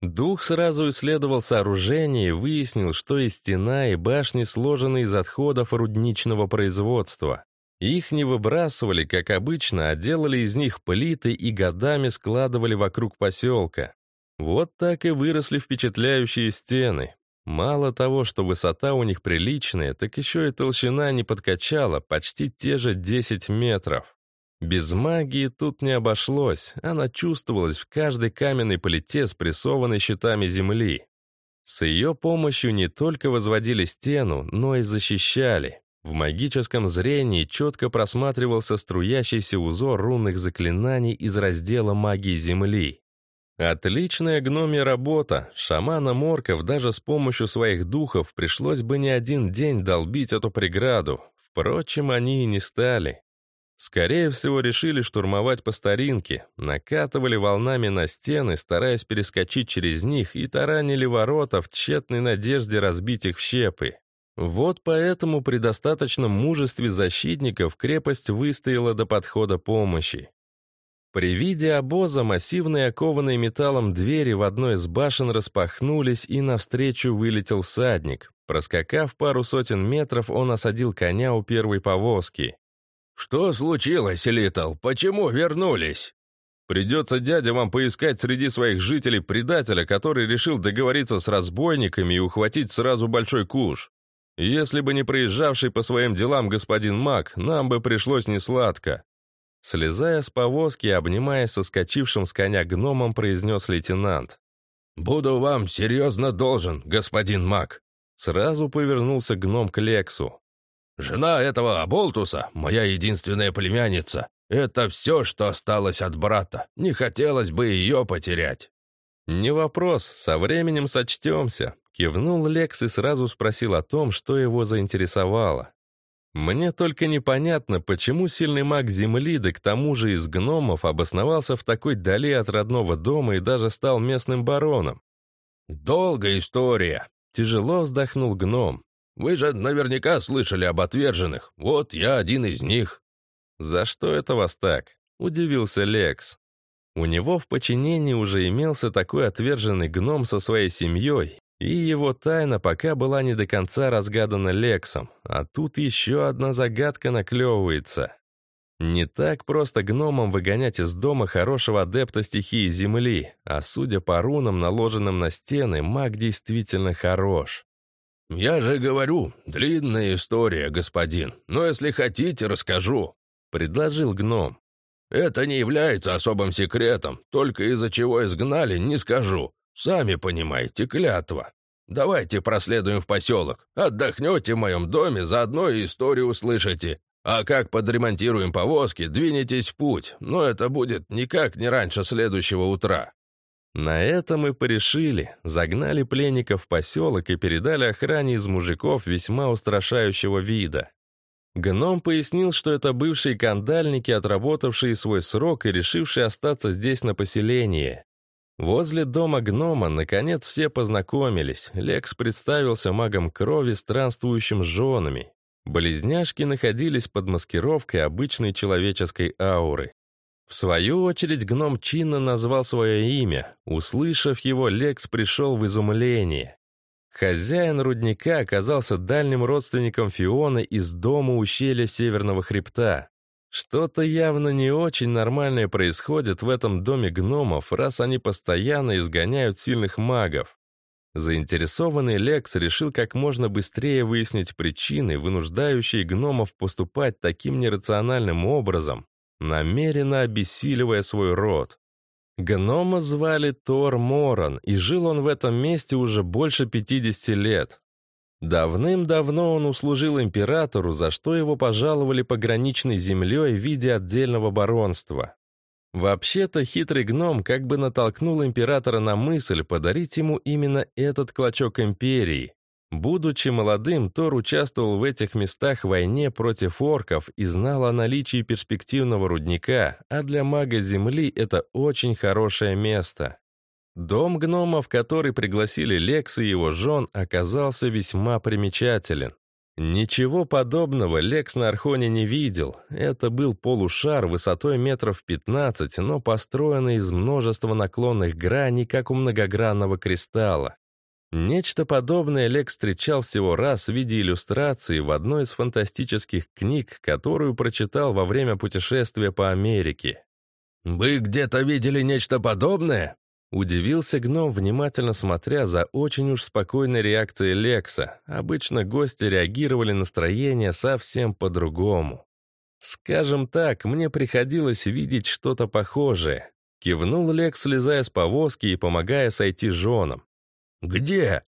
Дух сразу исследовал сооружение и выяснил, что и стена, и башни сложены из отходов рудничного производства. Их не выбрасывали, как обычно, а делали из них плиты и годами складывали вокруг поселка. Вот так и выросли впечатляющие стены. Мало того, что высота у них приличная, так еще и толщина не подкачала, почти те же 10 метров. Без магии тут не обошлось, она чувствовалась в каждой каменной плите, спрессованной щитами земли. С ее помощью не только возводили стену, но и защищали. В магическом зрении четко просматривался струящийся узор рунных заклинаний из раздела магии Земли. Отличная гномия работа. Шамана Морков даже с помощью своих духов пришлось бы не один день долбить эту преграду. Впрочем, они и не стали. Скорее всего, решили штурмовать по старинке, накатывали волнами на стены, стараясь перескочить через них, и таранили ворота в тщетной надежде разбить их в щепы. Вот поэтому при достаточном мужестве защитников крепость выстояла до подхода помощи. При виде обоза массивные окованные металлом двери в одной из башен распахнулись, и навстречу вылетел всадник. Проскакав пару сотен метров, он осадил коня у первой повозки. «Что случилось, Литл? Почему вернулись?» «Придется дядя вам поискать среди своих жителей предателя, который решил договориться с разбойниками и ухватить сразу большой куш. Если бы не проезжавший по своим делам господин Мак, нам бы пришлось несладко». Слезая с повозки и обнимаясь соскочившим с коня гномом, произнес лейтенант. «Буду вам серьезно должен, господин Мак». Сразу повернулся гном к Лексу. Жена этого Аболтуса, моя единственная племянница. Это все, что осталось от брата. Не хотелось бы ее потерять». «Не вопрос, со временем сочтемся», — кивнул Лекс и сразу спросил о том, что его заинтересовало. «Мне только непонятно, почему сильный маг Земли, да к тому же из гномов, обосновался в такой дали от родного дома и даже стал местным бароном». «Долгая история», — тяжело вздохнул гном. Вы же наверняка слышали об отверженных. Вот я один из них». «За что это вас так?» — удивился Лекс. У него в подчинении уже имелся такой отверженный гном со своей семьей, и его тайна пока была не до конца разгадана Лексом, а тут еще одна загадка наклевывается. Не так просто гномам выгонять из дома хорошего адепта стихии Земли, а судя по рунам, наложенным на стены, маг действительно хорош. «Я же говорю, длинная история, господин, но если хотите, расскажу», — предложил гном. Это не является особым секретом, только из-за чего изгнали, не скажу. Сами понимаете, клятва. Давайте проследуем в поселок. Отдохнете в моем доме, заодно и историю услышите. А как подремонтируем повозки, двинетесь в путь. Но это будет никак не раньше следующего утра». На это мы порешили, загнали пленников в поселок и передали охране из мужиков весьма устрашающего вида. Гном пояснил, что это бывшие кандальники, отработавшие свой срок и решившие остаться здесь на поселении. Возле дома гнома, наконец, все познакомились. Лекс представился магом крови, странствующим с женами. Близняшки находились под маскировкой обычной человеческой ауры. В свою очередь гном чинно назвал свое имя. Услышав его, Лекс пришел в изумление. Хозяин рудника оказался дальним родственником Фионы из дома ущелья Северного Хребта. Что-то явно не очень нормальное происходит в этом доме гномов, раз они постоянно изгоняют сильных магов. Заинтересованный Лекс решил как можно быстрее выяснить причины, вынуждающие гномов поступать таким нерациональным образом, намеренно обессиливая свой род. Гнома звали Тор Моран, и жил он в этом месте уже больше 50 лет. Давным-давно он услужил императору, за что его пожаловали пограничной землей в виде отдельного баронства. Вообще-то хитрый гном как бы натолкнул императора на мысль подарить ему именно этот клочок империи, Будучи молодым, Тор участвовал в этих местах в войне против орков и знал о наличии перспективного рудника, а для мага Земли это очень хорошее место. Дом гномов, который пригласили Лекс и его жен, оказался весьма примечателен. Ничего подобного Лекс на Архоне не видел. Это был полушар высотой метров 15, но построенный из множества наклонных граней, как у многогранного кристалла. Нечто подобное Лек встречал всего раз в виде иллюстрации в одной из фантастических книг, которую прочитал во время путешествия по Америке. «Вы где-то видели нечто подобное?» Удивился гном, внимательно смотря за очень уж спокойной реакцией Лекса. Обычно гости реагировали на настроение совсем по-другому. «Скажем так, мне приходилось видеть что-то похожее», — кивнул Лекс, слезая с повозки и помогая сойти женам. «Где?»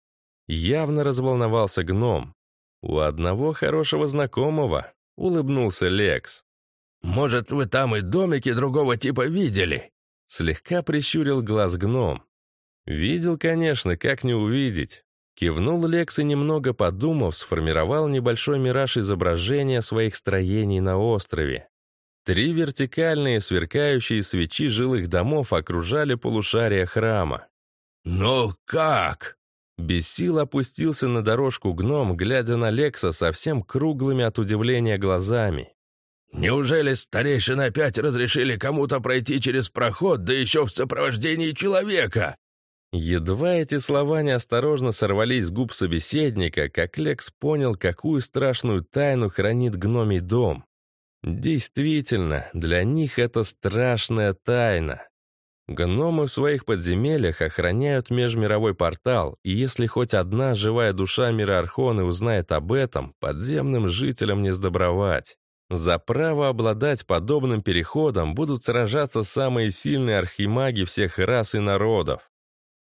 Явно разволновался гном. «У одного хорошего знакомого», — улыбнулся Лекс. «Может, вы там и домики другого типа видели?» Слегка прищурил глаз гном. «Видел, конечно, как не увидеть». Кивнул Лекс и, немного подумав, сформировал небольшой мираж изображения своих строений на острове. Три вертикальные сверкающие свечи жилых домов окружали полушарие храма. «Ну как?» Без сил опустился на дорожку гном, глядя на Лекса совсем круглыми от удивления глазами. «Неужели старейшины опять разрешили кому-то пройти через проход, да еще в сопровождении человека?» Едва эти слова неосторожно сорвались с губ собеседника, как Лекс понял, какую страшную тайну хранит гномий дом. Действительно, для них это страшная тайна. Гномы в своих подземельях охраняют межмировой портал, и если хоть одна живая душа мира Архоны узнает об этом, подземным жителям не сдобровать. За право обладать подобным переходом будут сражаться самые сильные архимаги всех рас и народов.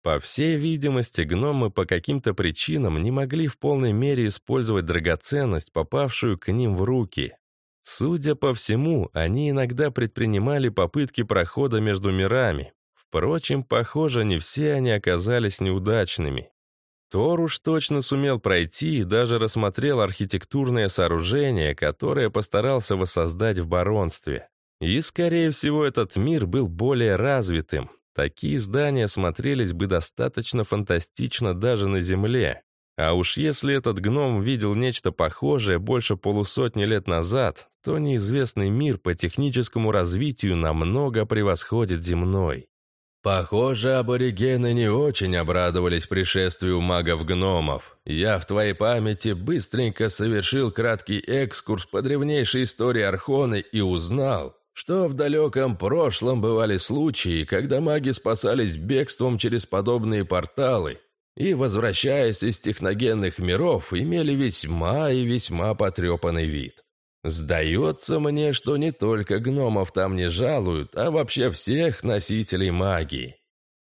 По всей видимости, гномы по каким-то причинам не могли в полной мере использовать драгоценность, попавшую к ним в руки. Судя по всему, они иногда предпринимали попытки прохода между мирами, Впрочем, похоже, не все они оказались неудачными. Тор уж точно сумел пройти и даже рассмотрел архитектурное сооружение, которое постарался воссоздать в баронстве. И, скорее всего, этот мир был более развитым. Такие здания смотрелись бы достаточно фантастично даже на Земле. А уж если этот гном видел нечто похожее больше полусотни лет назад, то неизвестный мир по техническому развитию намного превосходит земной. «Похоже, аборигены не очень обрадовались пришествию магов-гномов. Я в твоей памяти быстренько совершил краткий экскурс по древнейшей истории Архоны и узнал, что в далеком прошлом бывали случаи, когда маги спасались бегством через подобные порталы и, возвращаясь из техногенных миров, имели весьма и весьма потрепанный вид. Сдается мне, что не только гномов там не жалуют, а вообще всех носителей магии.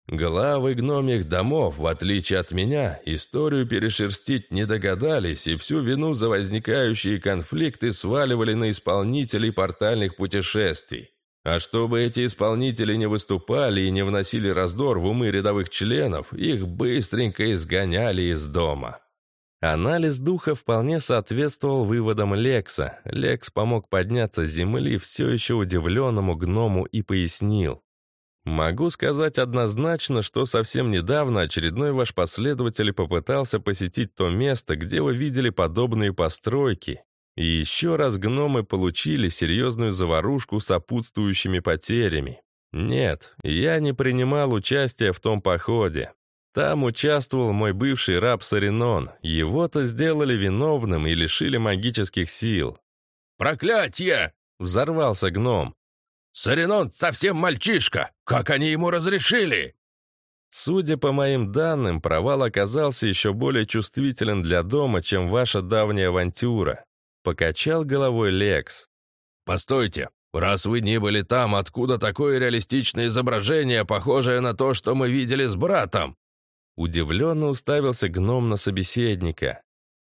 Главы гномих домов, в отличие от меня, историю перешерстить не догадались и всю вину за возникающие конфликты сваливали на исполнителей портальных путешествий. А чтобы эти исполнители не выступали и не вносили раздор в умы рядовых членов, их быстренько изгоняли из дома. Анализ духа вполне соответствовал выводам Лекса. Лекс помог подняться с земли все еще удивленному гному и пояснил. Могу сказать однозначно, что совсем недавно очередной ваш последователь попытался посетить то место, где вы видели подобные постройки. И еще раз гномы получили серьезную заварушку с сопутствующими потерями. Нет, я не принимал участия в том походе. Там участвовал мой бывший раб Саринон. Его-то сделали виновным и лишили магических сил. «Проклятье!» — взорвался гном. «Саринон совсем мальчишка! Как они ему разрешили?» Судя по моим данным, провал оказался еще более чувствителен для дома, чем ваша давняя авантюра. Покачал головой Лекс. «Постойте, раз вы не были там, откуда такое реалистичное изображение, похожее на то, что мы видели с братом?» Удивленно уставился гном на собеседника.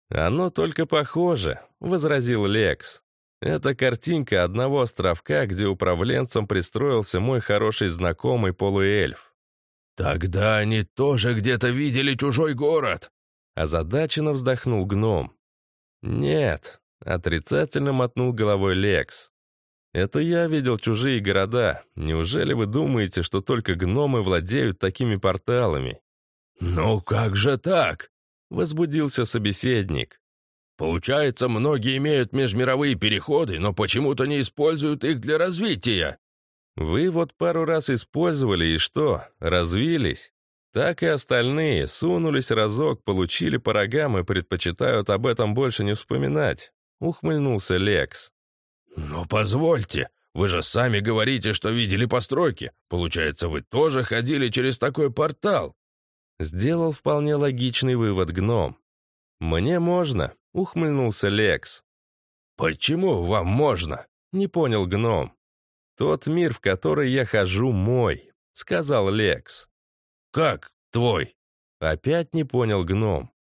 «Оно только похоже», — возразил Лекс. Это картинка одного островка, где управленцем пристроился мой хороший знакомый полуэльф. «Тогда они тоже где-то видели чужой город!» Озадаченно вздохнул гном. «Нет», — отрицательно мотнул головой Лекс. «Это я видел чужие города. Неужели вы думаете, что только гномы владеют такими порталами?» «Ну как же так?» — возбудился собеседник. Получается, многие имеют межмировые переходы, но почему-то не используют их для развития. Вы вот пару раз использовали и что, развились? Так и остальные сунулись разок, получили по рогам и предпочитают об этом больше не вспоминать. Ухмыльнулся Лекс. «Но позвольте, вы же сами говорите, что видели постройки. Получается, вы тоже ходили через такой портал?» Сделал вполне логичный вывод гном. «Мне можно, ухмыльнулся Лекс. «Почему вам можно?» — не понял гном. «Тот мир, в который я хожу, мой», — сказал Лекс. «Как твой?» Опять не понял гном.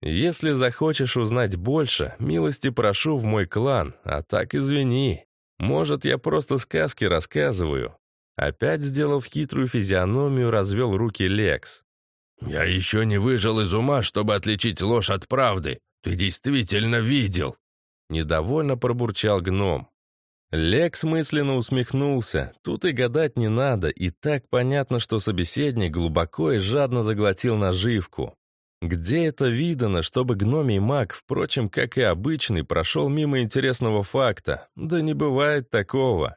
«Если захочешь узнать больше, милости прошу в мой клан, а так извини. Может, я просто сказки рассказываю». Опять, сделав хитрую физиономию, развел руки Лекс. «Я еще не выжил из ума, чтобы отличить ложь от правды. «Ты действительно видел?» Недовольно пробурчал гном. Лекс мысленно усмехнулся. Тут и гадать не надо, и так понятно, что собеседник глубоко и жадно заглотил наживку. Где это видано, чтобы гномий маг, впрочем, как и обычный, прошел мимо интересного факта? Да не бывает такого.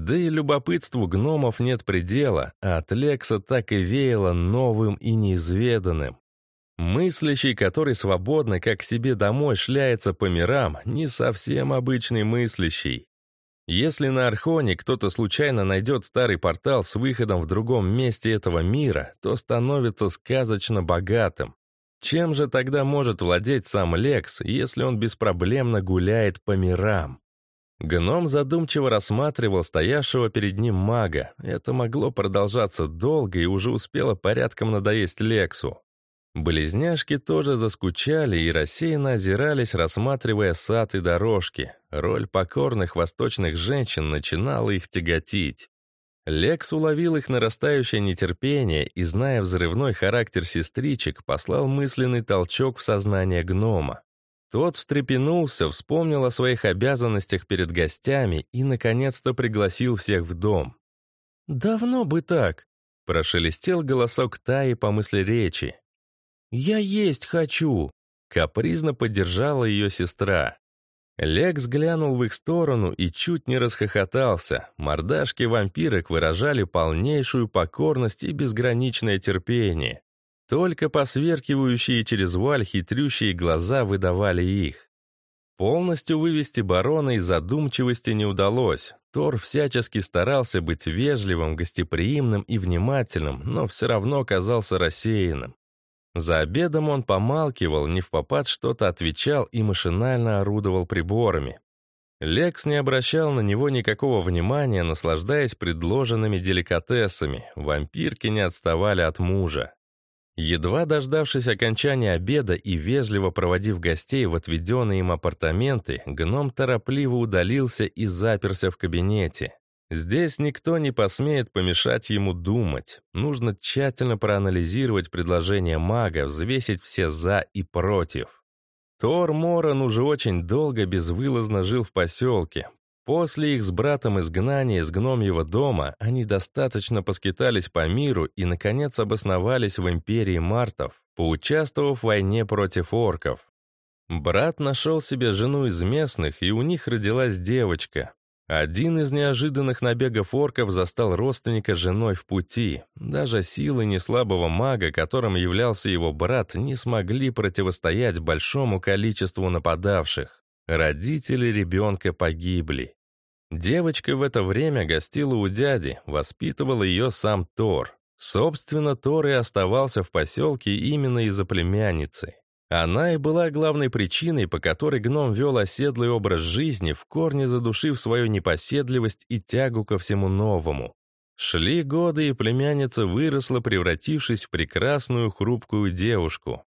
Да и любопытству гномов нет предела, а от Лекса так и веяло новым и неизведанным. Мыслящий, который свободно, как себе домой, шляется по мирам, не совсем обычный мыслящий. Если на Архоне кто-то случайно найдет старый портал с выходом в другом месте этого мира, то становится сказочно богатым. Чем же тогда может владеть сам Лекс, если он беспроблемно гуляет по мирам? Гном задумчиво рассматривал стоявшего перед ним мага. Это могло продолжаться долго и уже успело порядком надоесть Лексу. Близняшки тоже заскучали и рассеянно озирались, рассматривая сад и дорожки. Роль покорных восточных женщин начинала их тяготить. Лекс уловил их нарастающее нетерпение и, зная взрывной характер сестричек, послал мысленный толчок в сознание гнома. Тот встрепенулся, вспомнил о своих обязанностях перед гостями и, наконец-то, пригласил всех в дом. «Давно бы так», — прошелестел голосок Таи по мысли речи. «Я есть хочу!» — капризно поддержала ее сестра. Лекс глянул в их сторону и чуть не расхохотался. Мордашки вампирок выражали полнейшую покорность и безграничное терпение. Только посверкивающие через вуаль хитрющие глаза выдавали их. Полностью вывести барона из задумчивости не удалось. Тор всячески старался быть вежливым, гостеприимным и внимательным, но все равно казался рассеянным. За обедом он помалкивал, не в попад что-то отвечал и машинально орудовал приборами. Лекс не обращал на него никакого внимания, наслаждаясь предложенными деликатесами. Вампирки не отставали от мужа. Едва дождавшись окончания обеда и вежливо проводив гостей в отведенные им апартаменты, гном торопливо удалился и заперся в кабинете. Здесь никто не посмеет помешать ему думать. Нужно тщательно проанализировать предложение мага, взвесить все «за» и «против». Тор Моран уже очень долго безвылазно жил в поселке. После их с братом изгнания из гномьего дома они достаточно поскитались по миру и, наконец, обосновались в империи Мартов, поучаствовав в войне против орков. Брат нашел себе жену из местных, и у них родилась девочка. Один из неожиданных набегов орков застал родственника женой в пути. Даже силы неслабого мага, которым являлся его брат, не смогли противостоять большому количеству нападавших. Родители ребенка погибли. Девочка в это время гостила у дяди, воспитывал ее сам Тор. Собственно, Тор и оставался в поселке именно из-за племянницы. Она и была главной причиной, по которой гном вел оседлый образ жизни, в корне задушив свою непоседливость и тягу ко всему новому. Шли годы, и племянница выросла, превратившись в прекрасную хрупкую девушку.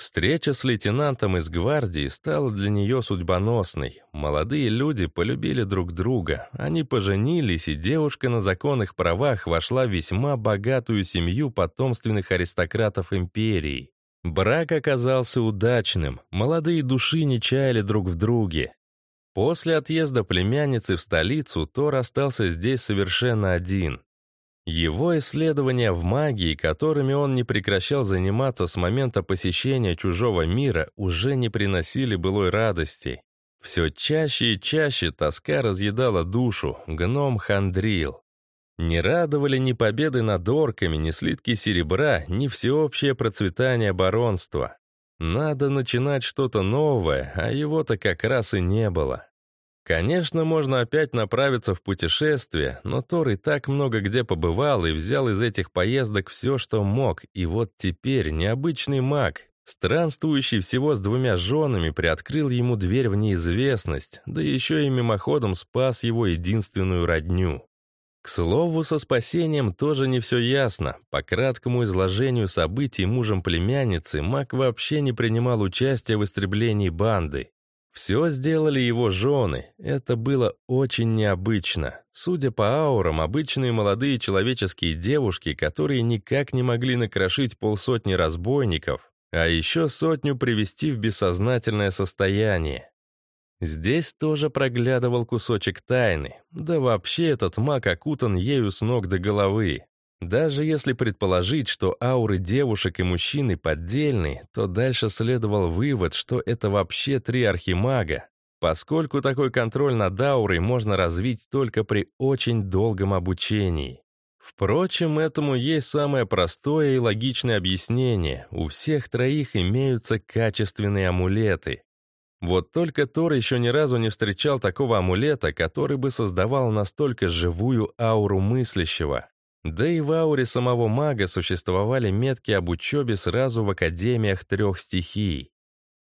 Встреча с лейтенантом из гвардии стала для нее судьбоносной. Молодые люди полюбили друг друга. Они поженились, и девушка на законных правах вошла в весьма богатую семью потомственных аристократов империи. Брак оказался удачным, молодые души не чаяли друг в друге. После отъезда племянницы в столицу Тор остался здесь совершенно один. Его исследования в магии, которыми он не прекращал заниматься с момента посещения чужого мира, уже не приносили былой радости. Все чаще и чаще тоска разъедала душу, гном хандрил. Не радовали ни победы над орками, ни слитки серебра, ни всеобщее процветание баронства. Надо начинать что-то новое, а его-то как раз и не было. Конечно, можно опять направиться в путешествие, но Тор и так много где побывал и взял из этих поездок все, что мог, и вот теперь необычный маг, странствующий всего с двумя женами, приоткрыл ему дверь в неизвестность, да еще и мимоходом спас его единственную родню. К слову, со спасением тоже не все ясно. По краткому изложению событий мужем племянницы Мак вообще не принимал участия в истреблении банды. Все сделали его жены. Это было очень необычно. Судя по аурам, обычные молодые человеческие девушки, которые никак не могли накрошить полсотни разбойников, а еще сотню привести в бессознательное состояние. Здесь тоже проглядывал кусочек тайны. Да вообще этот маг окутан ею с ног до головы. Даже если предположить, что ауры девушек и мужчины поддельные, то дальше следовал вывод, что это вообще три архимага, поскольку такой контроль над аурой можно развить только при очень долгом обучении. Впрочем, этому есть самое простое и логичное объяснение. У всех троих имеются качественные амулеты. Вот только Тор еще ни разу не встречал такого амулета, который бы создавал настолько живую ауру мыслящего. Да и в ауре самого мага существовали метки об учебе сразу в академиях трех стихий.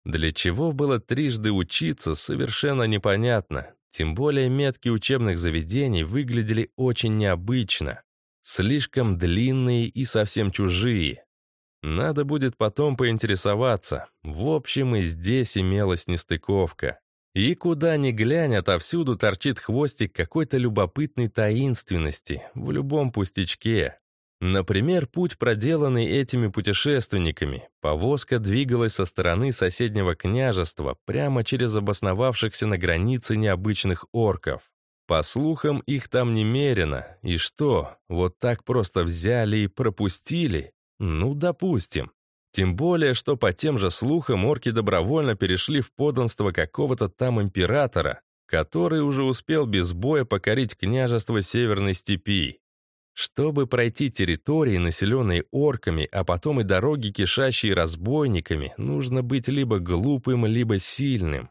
Для чего было трижды учиться, совершенно непонятно. Тем более метки учебных заведений выглядели очень необычно. Слишком длинные и совсем чужие. Надо будет потом поинтересоваться. В общем, и здесь имелась нестыковка. И куда ни глянь, отовсюду торчит хвостик какой-то любопытной таинственности, в любом пустячке. Например, путь, проделанный этими путешественниками. Повозка двигалась со стороны соседнего княжества, прямо через обосновавшихся на границе необычных орков. По слухам, их там немерено. И что, вот так просто взяли и пропустили? Ну, допустим. Тем более, что по тем же слухам орки добровольно перешли в подданство какого-то там императора, который уже успел без боя покорить княжество Северной степи. Чтобы пройти территории, населенные орками, а потом и дороги, кишащие разбойниками, нужно быть либо глупым, либо сильным.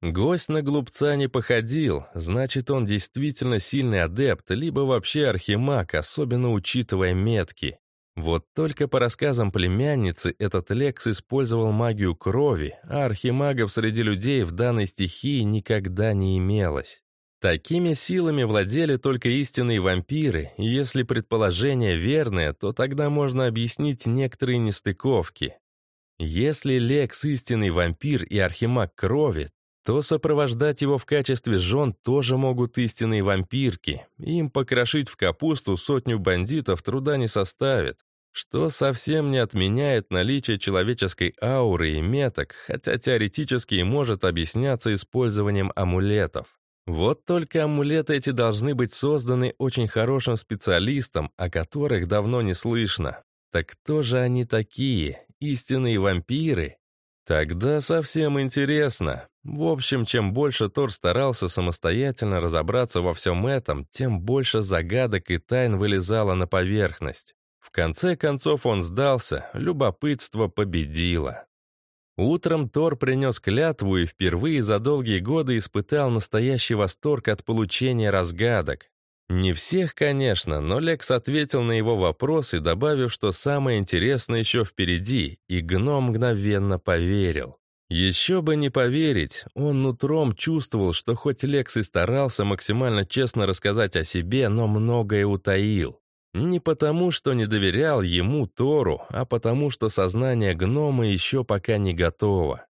Гость на глупца не походил, значит, он действительно сильный адепт, либо вообще архимаг, особенно учитывая метки. Вот только по рассказам племянницы этот Лекс использовал магию крови, а архимагов среди людей в данной стихии никогда не имелось. Такими силами владели только истинные вампиры, и если предположение верное, то тогда можно объяснить некоторые нестыковки. Если Лекс истинный вампир и архимаг крови, то сопровождать его в качестве жен тоже могут истинные вампирки. Им покрошить в капусту сотню бандитов труда не составит, что совсем не отменяет наличие человеческой ауры и меток, хотя теоретически и может объясняться использованием амулетов. Вот только амулеты эти должны быть созданы очень хорошим специалистом, о которых давно не слышно. Так кто же они такие? Истинные вампиры? Тогда совсем интересно. В общем, чем больше Тор старался самостоятельно разобраться во всем этом, тем больше загадок и тайн вылезало на поверхность. В конце концов он сдался, любопытство победило. Утром Тор принес клятву и впервые за долгие годы испытал настоящий восторг от получения разгадок. Не всех, конечно, но Лекс ответил на его вопросы, добавив, что самое интересное еще впереди, и гном мгновенно поверил. Еще бы не поверить, он нутром чувствовал, что хоть Лекс и старался максимально честно рассказать о себе, но многое утаил. Не потому, что не доверял ему, Тору, а потому, что сознание гнома еще пока не готово.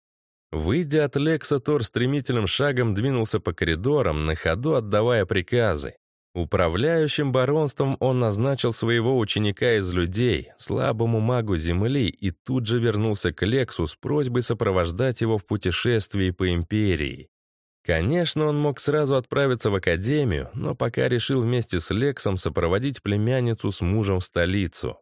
Выйдя от Лекса, Тор стремительным шагом двинулся по коридорам, на ходу отдавая приказы. Управляющим баронством он назначил своего ученика из людей, слабому магу Земли, и тут же вернулся к Лексу с просьбой сопровождать его в путешествии по Империи. Конечно, он мог сразу отправиться в академию, но пока решил вместе с Лексом сопроводить племянницу с мужем в столицу.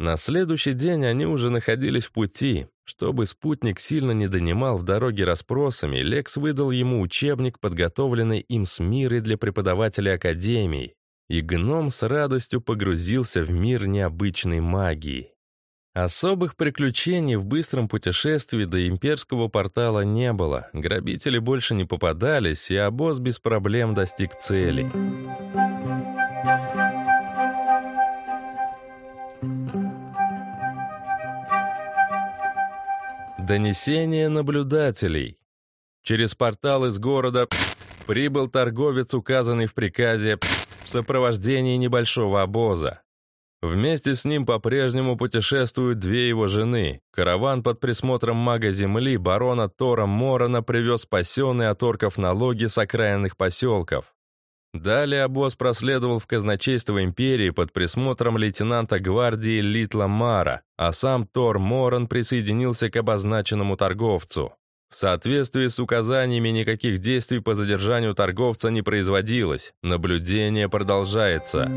На следующий день они уже находились в пути. Чтобы спутник сильно не донимал в дороге расспросами, Лекс выдал ему учебник, подготовленный им с мирой для преподавателя Академии, и гном с радостью погрузился в мир необычной магии. Особых приключений в быстром путешествии до имперского портала не было, грабители больше не попадались, и обоз без проблем достиг цели. Донесение наблюдателей. Через портал из города прибыл торговец, указанный в приказе, в сопровождении небольшого обоза. Вместе с ним по-прежнему путешествуют две его жены. Караван под присмотром мага земли барона Тора Морона привез спасенные от орков налоги с окраинных поселков. Далее обоз проследовал в казначейство империи под присмотром лейтенанта гвардии Литла Мара, а сам Тор Моран присоединился к обозначенному торговцу. В соответствии с указаниями никаких действий по задержанию торговца не производилось. Наблюдение продолжается.